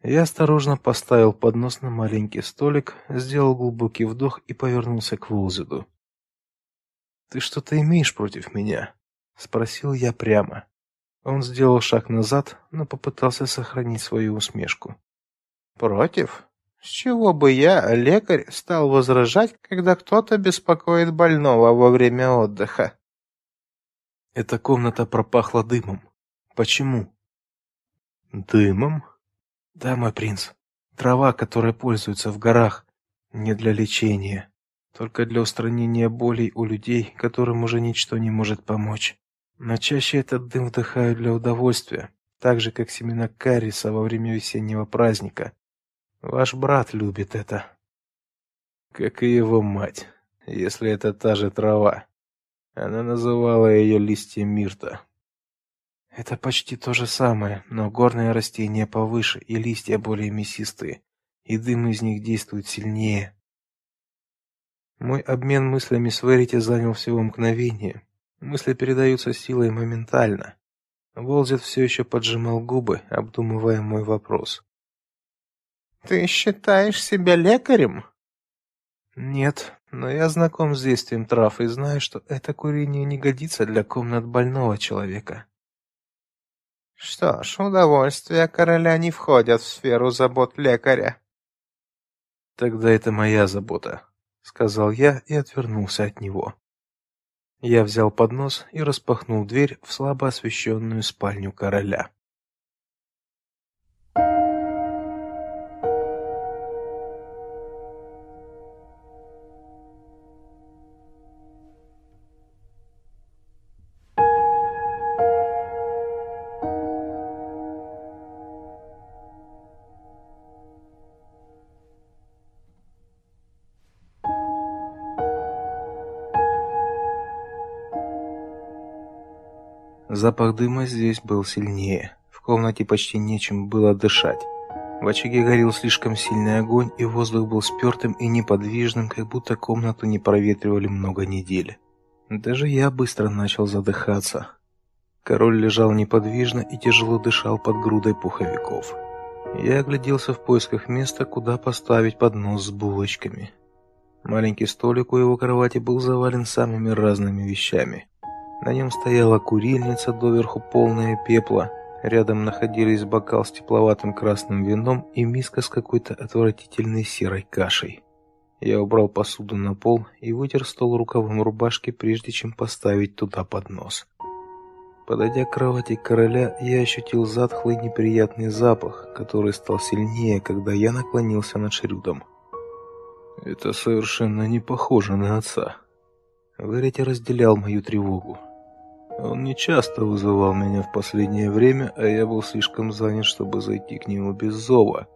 Я осторожно поставил поднос на маленький столик, сделал глубокий вдох и повернулся к Волзеду. Ты что-то имеешь против меня? спросил я прямо. Он сделал шаг назад, но попытался сохранить свою усмешку. Против? С чего бы я, лекарь, стал возражать, когда кто-то беспокоит больного во время отдыха? Эта комната пропахла дымом. Почему? Дымом? Да, мой принц. Трава, которой пользуются в горах, не для лечения, только для устранения болей у людей, которым уже ничто не может помочь. Но чаще этот дым вдыхают для удовольствия, так же как семена карриса во время весеннего праздника, Ваш брат любит это. Как и его мать, если это та же трава. Она называла ее листья мирта. Это почти то же самое, но горные растения повыше и листья более мясистые, и дым из них действует сильнее. Мой обмен мыслями с Верити занял всего мгновение. Мысли передаются силой моментально. Волзет все еще поджимал губы, обдумывая мой вопрос. Ты считаешь себя лекарем? Нет, но я знаком с действием трав и знаю, что это курение не годится для комнат больного человека. Что ж, удовольствия короля не входят в сферу забот лекаря. Тогда это моя забота, сказал я и отвернулся от него. Я взял поднос и распахнул дверь в слабо освещенную спальню короля. Запах дыма здесь был сильнее. В комнате почти нечем было дышать. В очаге горел слишком сильный огонь, и воздух был спертым и неподвижным, как будто комнату не проветривали много недель. Даже я быстро начал задыхаться. Король лежал неподвижно и тяжело дышал под грудой пуховиков. Я огляделся в поисках места, куда поставить поднос с булочками. Маленький столик у его кровати был завален самыми разными вещами. На нем стояла курильница, доверху полная пепла. Рядом находились бокал с тепловатым красным вином и миска с какой-то отвратительной серой кашей. Я убрал посуду на пол и вытер стол рукавом рубашки, прежде чем поставить туда поднос. Подойдя к кровати короля, я ощутил затхлый неприятный запах, который стал сильнее, когда я наклонился над Шрюдом. Это совершенно не похоже на отца. Верите разделял мою тревогу. Он не часто вызывал меня в последнее время, а я был слишком занят, чтобы зайти к нему без зова.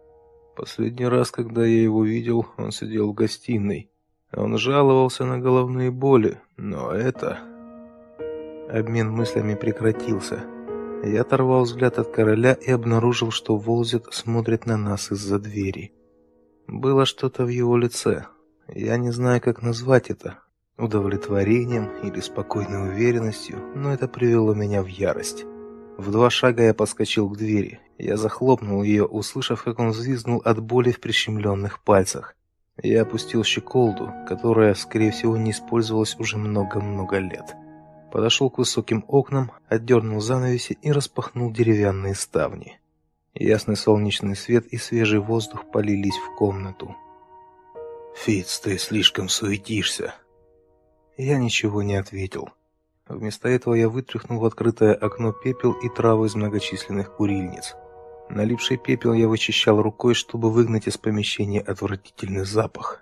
Последний раз, когда я его видел, он сидел в гостиной. Он жаловался на головные боли, но это Обмен мыслями прекратился. Я оторвал взгляд от короля и обнаружил, что Волзет смотрит на нас из-за двери. Было что-то в его лице. Я не знаю, как назвать это. Удовлетворением или спокойной уверенностью, но это привело меня в ярость. В два шага я подскочил к двери. Я захлопнул ее, услышав, как он взвизгнул от боли в прищемленных пальцах. Я опустил щеколду, которая, скорее всего, не использовалась уже много-много лет подошел к высоким окнам, отдернул занавеси и распахнул деревянные ставни. Ясный солнечный свет и свежий воздух полились в комнату. Фиц, ты слишком суетишься. Я ничего не ответил. Вместо этого я вытряхнул в открытое окно пепел и травы из многочисленных курильниц. Налипший пепел я вычищал рукой, чтобы выгнать из помещения отвратительный запах.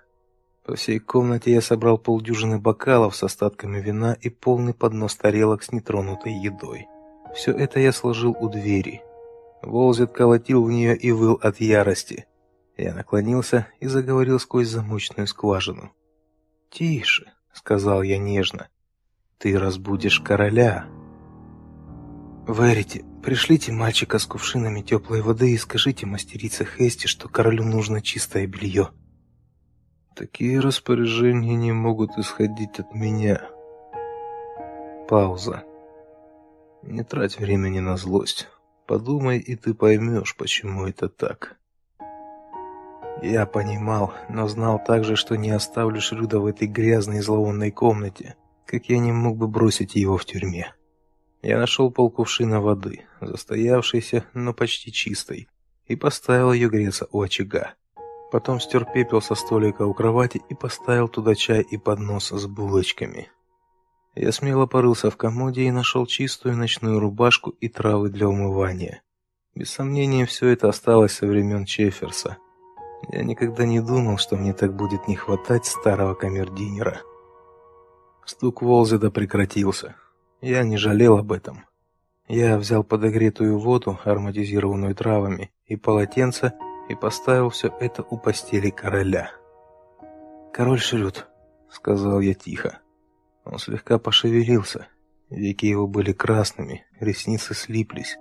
По всей комнате я собрал полдюжины бокалов с остатками вина и полный поднос тарелок с нетронутой едой. Все это я сложил у двери. Волзет колотил в нее и выл от ярости. Я наклонился и заговорил сквозь замочную скважину. "Тише", сказал я нежно. "Ты разбудишь короля". Верите, пришлите мальчика с кувшинами теплой воды и скажите мастерице Хести, что королю нужно чистое белье». Такие распоряжения не могут исходить от меня. Пауза. Не трать времени на злость. Подумай, и ты поймешь, почему это так. Я понимал, но знал также, что не оставлю Шрюда в этой грязной и зловонной комнате, как я не мог бы бросить его в тюрьме. Я нашел полкувшина воды, застоявшейся, но почти чистой, и поставил ее греться у очага. Потом стер пепел со столика у кровати и поставил туда чай и поднос с булочками. Я смело порылся в комоде и нашел чистую ночную рубашку и травы для умывания. Без сомнения, все это осталось со времен Чеферса. Я никогда не думал, что мне так будет не хватать старого камердинера. Стук Волзеда прекратился. Я не жалел об этом. Я взял подогретую воду, ароматизированную травами, и полотенце и поставил все это у постели короля. "Король Шрюд", сказал я тихо. Он слегка пошевелился. Веки его были красными, ресницы слиплись.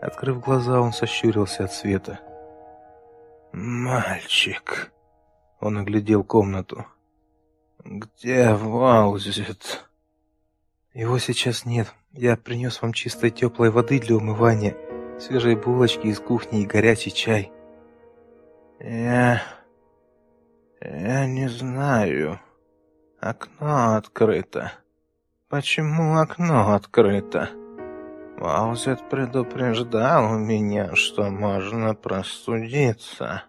Открыв глаза, он сощурился от света. "Мальчик", он оглядел комнату. "Где Ваузет?" Его сейчас нет. Я принес вам чистой теплой воды для умывания, свежие булочки из кухни и горячий чай. Я... я не знаю. Окно открыто. Почему окно открыто? Маузет предупреждал меня, что можно простудиться.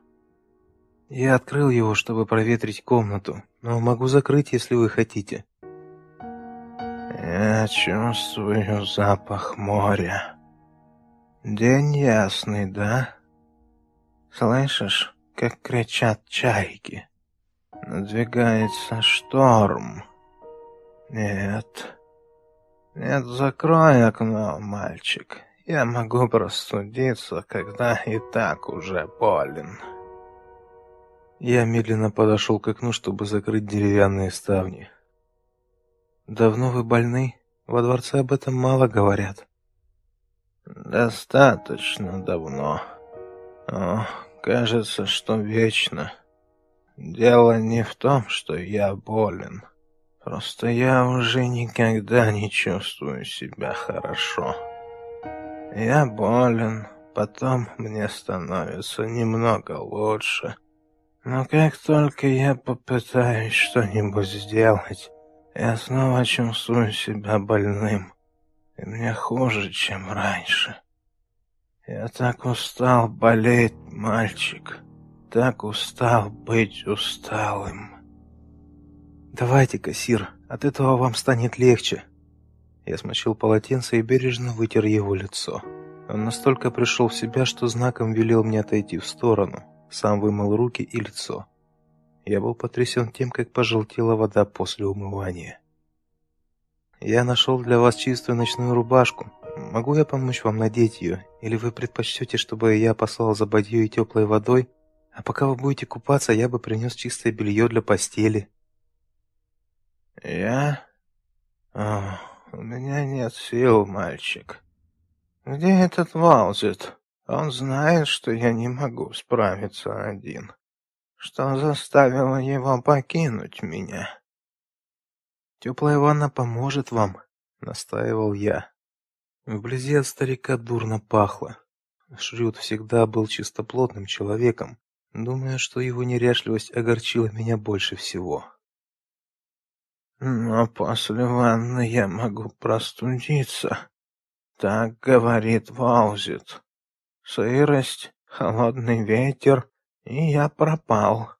Я открыл его, чтобы проветрить комнату, но могу закрыть, если вы хотите. Я чувствую запах моря. День ясный, да? Слышишь? как кричат чайки. Надвигается шторм. Нет. Нет, закрой окно, мальчик. Я могу простудиться, когда и так уже болен. Я медленно подошел к окну, чтобы закрыть деревянные ставни. Давно вы больны? Во дворце об этом мало говорят. Достаточно давно. О, Кажется, что вечно. Дело не в том, что я болен. Просто я уже никогда не чувствую себя хорошо. Я болен, потом мне становится немного лучше. Но как только я попытаюсь что-нибудь сделать, я снова чувствую себя больным. И мне хуже, чем раньше. Я так устал болеть, мальчик. Так устал быть усталым. Давайте, кассир, от этого вам станет легче. Я смочил полотенце и бережно вытер его лицо. Он настолько пришел в себя, что знаком велел мне отойти в сторону. Сам вымыл руки и лицо. Я был потрясен тем, как пожелтела вода после умывания. Я нашел для вас чистую ночную рубашку. Могу я помочь вам надеть ее? Или вы предпочтете, чтобы я послал за бадью и теплой водой? А пока вы будете купаться, я бы принес чистое белье для постели. Я? О, у меня нет сил, мальчик. Где этот Валзет? Он знает, что я не могу справиться один. Что заставило его покинуть меня? Теплая ванна поможет вам, настаивал я. Вблизи от старика дурно пахло. Шрюд всегда был чистоплотным человеком. Думаю, что его неряшливость огорчила меня больше всего. Но после ванны я могу простудиться. Так говорит Ваузит. Сырость, холодный ветер, и я пропал.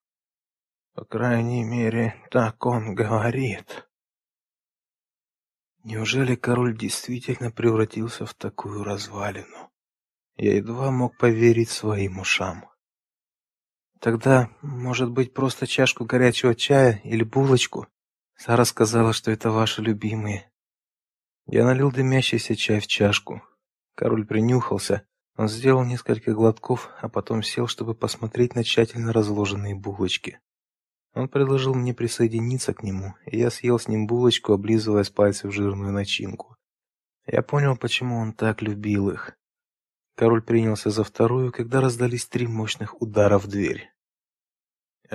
По крайней мере, так он говорит. Неужели король действительно превратился в такую развалину? Я едва мог поверить своим ушам. Тогда, может быть, просто чашку горячего чая или булочку? Сара сказала, что это ваши любимые. Я налил дымящийся чай в чашку. Король принюхался. Он сделал несколько глотков, а потом сел, чтобы посмотреть на тщательно разложенные булочки. Он предложил мне присоединиться к нему, и я съел с ним булочку, облизывая с пальцев жирную начинку. Я понял, почему он так любил их. Король принялся за вторую, когда раздались три мощных удара в дверь.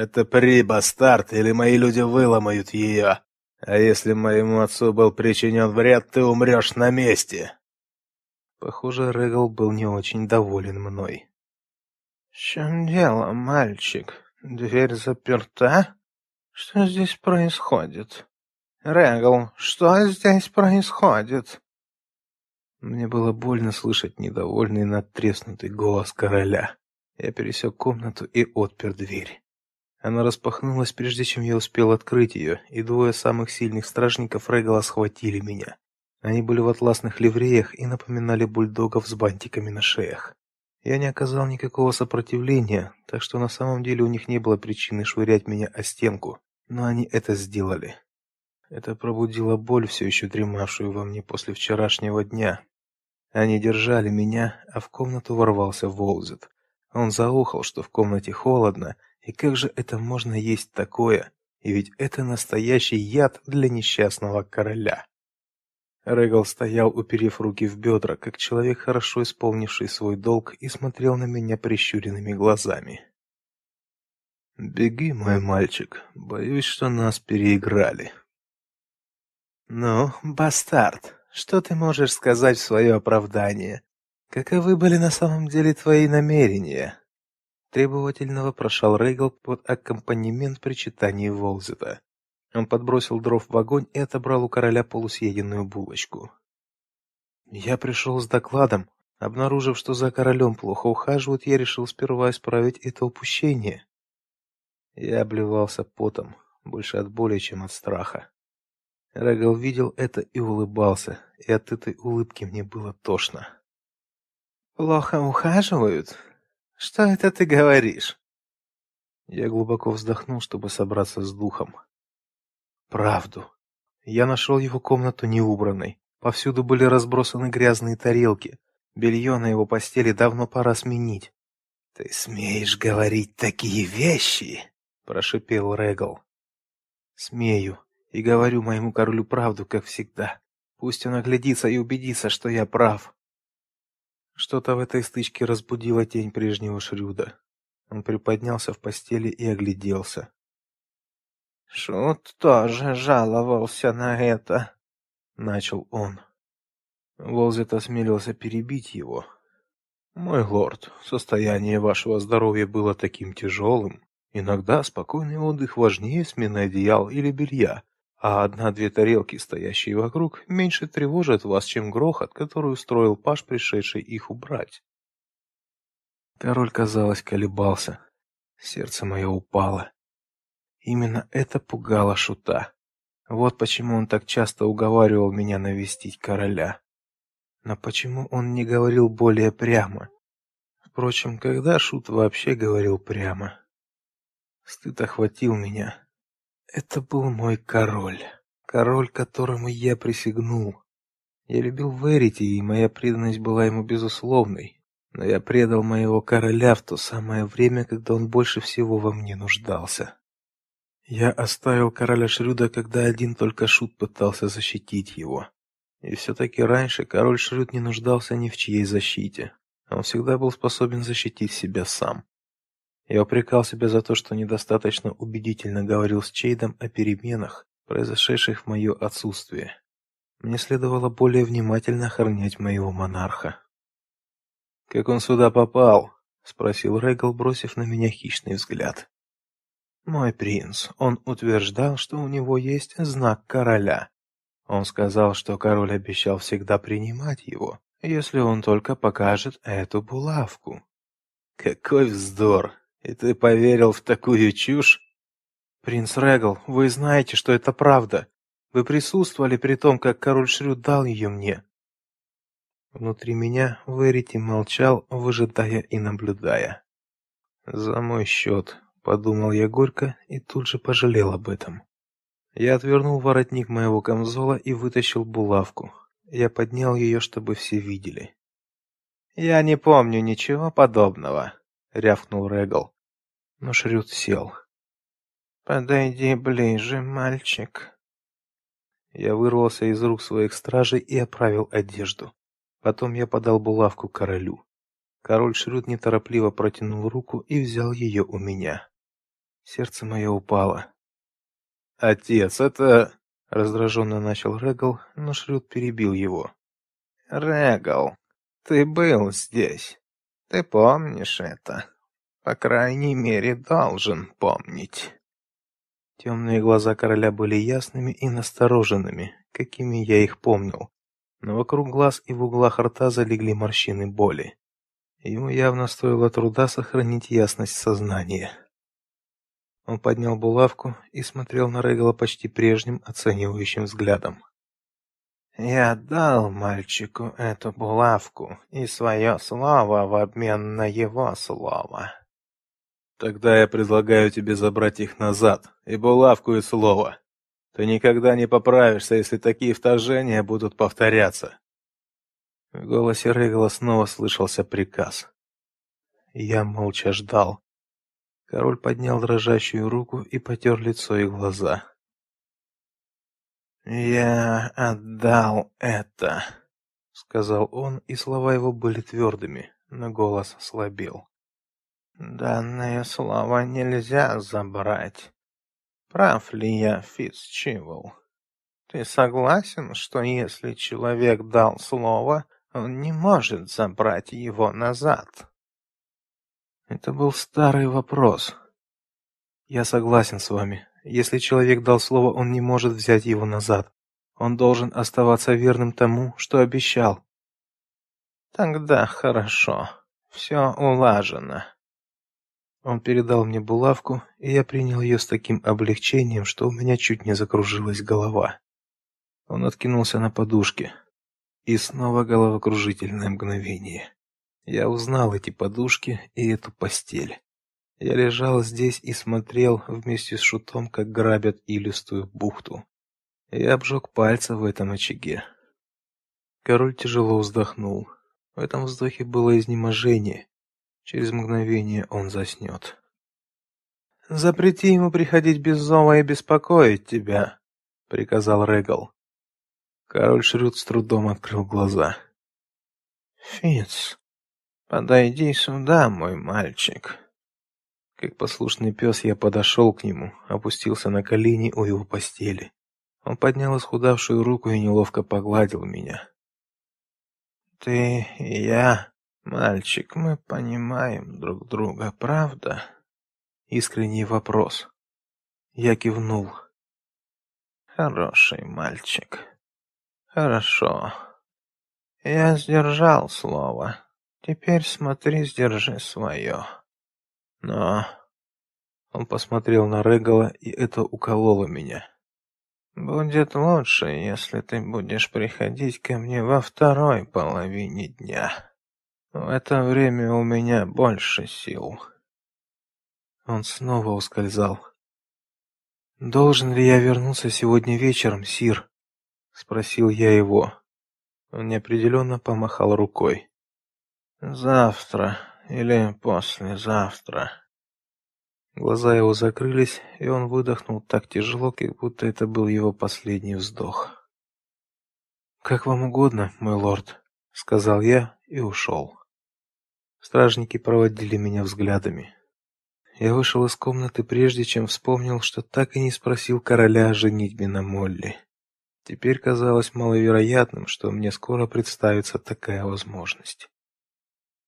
«Это при, бастард, или мои люди выломают ее. А если моему отцу был причинен вред, ты умрешь на месте!» Похоже, Регал был не очень доволен мной. «В чем дело, мальчик?» Дверь заперта? Что здесь происходит? Регл, что здесь происходит? Мне было больно слышать недовольный надтреснутый голос короля. Я пересек комнату и отпер дверь. Она распахнулась, прежде чем я успел открыть ее, и двое самых сильных стражников Регала схватили меня. Они были в атласных ливреях и напоминали бульдогов с бантиками на шеях. Я не оказал никакого сопротивления, так что на самом деле у них не было причины швырять меня о стенку, но они это сделали. Это пробудило боль, все еще дремавшую во мне после вчерашнего дня. Они держали меня, а в комнату ворвался Волзет. Он заохал, что в комнате холодно, и как же это можно есть такое? И ведь это настоящий яд для несчастного короля. Регал стоял, уперев руки в бедра, как человек, хорошо исполнивший свой долг, и смотрел на меня прищуренными глазами. Беги, мой мальчик. Боюсь, что нас переиграли. Ну, бастард, что ты можешь сказать в свое оправдание? Каковы были на самом деле твои намерения? Требовательно вопрошал Регал под аккомпанемент причитаний Волзета. Он подбросил дров в огонь и отобрал у короля полусъеденную булочку. Я пришел с докладом. Обнаружив, что за королем плохо ухаживают, я решил сперва исправить это упущение. Я обливался потом, больше от боли, чем от страха. Регал видел это и улыбался, и от этой улыбки мне было тошно. Плохо ухаживают? Что это ты говоришь? Я глубоко вздохнул, чтобы собраться с духом. Правду. Я нашел его комнату неубранной. Повсюду были разбросаны грязные тарелки. Белье на его постели давно пора сменить. Ты смеешь говорить такие вещи? прошипел Регал. Смею и говорю моему королю правду, как всегда. Пусть он оглядится и убедится, что я прав. Что-то в этой стычке разбудило тень прежнего Шрюда. Он приподнялся в постели и огляделся. Шут тоже жаловался на это, начал он. Волзет осмелился перебить его. Мой лорд, состояние вашего здоровья было таким тяжелым. Иногда спокойный отдых важнее смены одеял или белья, а одна-две тарелки, стоящие вокруг, меньше тревожат вас, чем грохот, который устроил паж, пришедший их убрать. Король, казалось, колебался. Сердце мое упало. Именно это пугало шута. Вот почему он так часто уговаривал меня навестить короля. Но почему он не говорил более прямо? Впрочем, когда шут вообще говорил прямо? Стыд охватил меня. Это был мой король, король, которому я присягнул. Я любил Верити, и моя преданность была ему безусловной. Но я предал моего короля в то самое время, когда он больше всего во мне нуждался. Я оставил короля Шрюда, когда один только шут пытался защитить его. И все таки раньше король Шрюд не нуждался ни в чьей защите. Он всегда был способен защитить себя сам. Я упрекал себя за то, что недостаточно убедительно говорил с Чейдом о переменах, произошедших в мое отсутствие. Мне следовало более внимательно охранять моего монарха. Как он сюда попал? спросил Регал, бросив на меня хищный взгляд. Мой принц, он утверждал, что у него есть знак короля. Он сказал, что король обещал всегда принимать его, если он только покажет эту булавку. Какой вздор! И ты поверил в такую чушь? Принц Регал, вы знаете, что это правда. Вы присутствовали при том, как король Шрюд дал ее мне. Внутри меня Верити молчал, выжидая и наблюдая. За мой счет, подумал я горько и тут же пожалел об этом. Я отвернул воротник моего камзола и вытащил булавку. Я поднял ее, чтобы все видели. Я не помню ничего подобного, рявкнул Регал. Но Шрюд сел. Подойди ближе, мальчик. Я вырвался из рук своих стражей и оправил одежду. Потом я подал булавку королю. Король Шрюд неторопливо протянул руку и взял ее у меня. Сердце мое упало. Отец, это раздраженно начал Регал, но Шрюд перебил его. Регал, ты был здесь. Ты помнишь это? По крайней мере, должен помнить. Темные глаза короля были ясными и настороженными, какими я их помнил. Но вокруг глаз и в углах рта залегли морщины боли. Ему явно стоило труда сохранить ясность сознания. Он поднял булавку и смотрел на Регала почти прежним оценивающим взглядом. Я дал мальчику эту булавку и свое слово в обмен на его слово. Тогда я предлагаю тебе забрать их назад, и булавку, и слово. Ты никогда не поправишься, если такие вторжения будут повторяться. В голосе Регала снова слышался приказ. Я молча ждал. Король поднял дрожащую руку и потер лицо и глаза. «Я отдал это», — сказал он, и слова его были твердыми, но голос слабел. «Данное слово нельзя забрать. Прав ли я, Фицчивл? Ты согласен, что если человек дал слово, он не может забрать его назад?» Это был старый вопрос. Я согласен с вами. Если человек дал слово, он не может взять его назад. Он должен оставаться верным тому, что обещал. Тогда хорошо. Все улажено. Он передал мне булавку, и я принял ее с таким облегчением, что у меня чуть не закружилась голова. Он откинулся на подушке, и снова головокружительное мгновение. Я узнал эти подушки и эту постель. Я лежал здесь и смотрел вместе с шутом, как грабят илистую бухту. Я обжег пальцы в этом очаге. Король тяжело вздохнул. В этом вздохе было изнеможение. Через мгновение он заснет. Запрети ему приходить без зова и беспокоить тебя, приказал Регал. Король Шрюд с трудом открыл глаза. Фиц, Подойди сюда, мой мальчик. Как послушный пес я подошел к нему, опустился на колени у его постели. Он поднял исхудавшую руку и неловко погладил меня. Ты и я, мальчик, мы понимаем друг друга, правда? Искренний вопрос. Я кивнул. Хороший мальчик. Хорошо. Я сдержал слово. Теперь смотри, сдержи свое. Но он посмотрел на Регала, и это укололо меня. Будет лучше, если ты будешь приходить ко мне во второй половине дня. В это время у меня больше сил. Он снова ускользал. Должен ли я вернуться сегодня вечером, сир? спросил я его. Он неопределенно помахал рукой. Завтра или послезавтра. Глаза его закрылись, и он выдохнул так тяжело, как будто это был его последний вздох. Как вам угодно, мой лорд, сказал я и ушел. Стражники проводили меня взглядами. Я вышел из комнаты прежде, чем вспомнил, что так и не спросил короля о женитьбе на Молли. Теперь казалось маловероятным, что мне скоро представится такая возможность.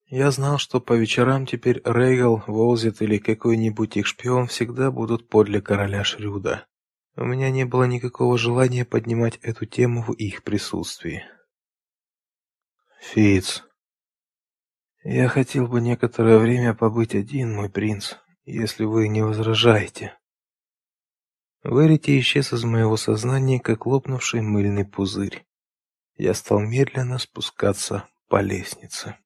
Я знал, что по вечерам теперь Рейгал, Волзит или какой-нибудь их шпион всегда будут подле короля Шрюда. У меня не было никакого желания поднимать эту тему в их присутствии. Фиц, я хотел бы некоторое время побыть один, мой принц, если вы не возражаете. Верите исчез из моего сознания, как лопнувший мыльный пузырь. Я стал медленно спускаться по лестнице.